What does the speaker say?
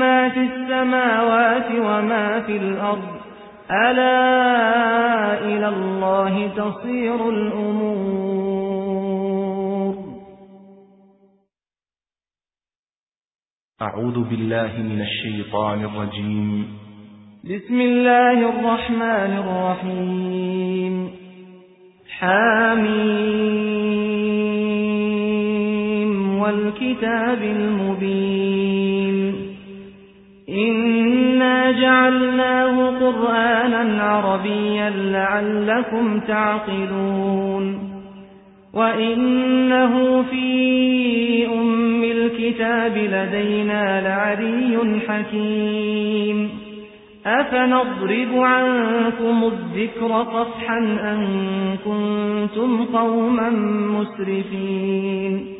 ما في السماوات وما في الأرض ألا إلى الله تصير الأمور. أعوذ بالله من الشيطان الرجيم. بسم الله الرحمن الرحيم. حاميم. والكتاب المبين. إنا جعلناه قرآنا عربيا لعلكم تعقلون وإنه في أم الكتاب لدينا لعري حكيم أفنضرب عنكم الذكر صفحا أن كنتم قوما مسرفين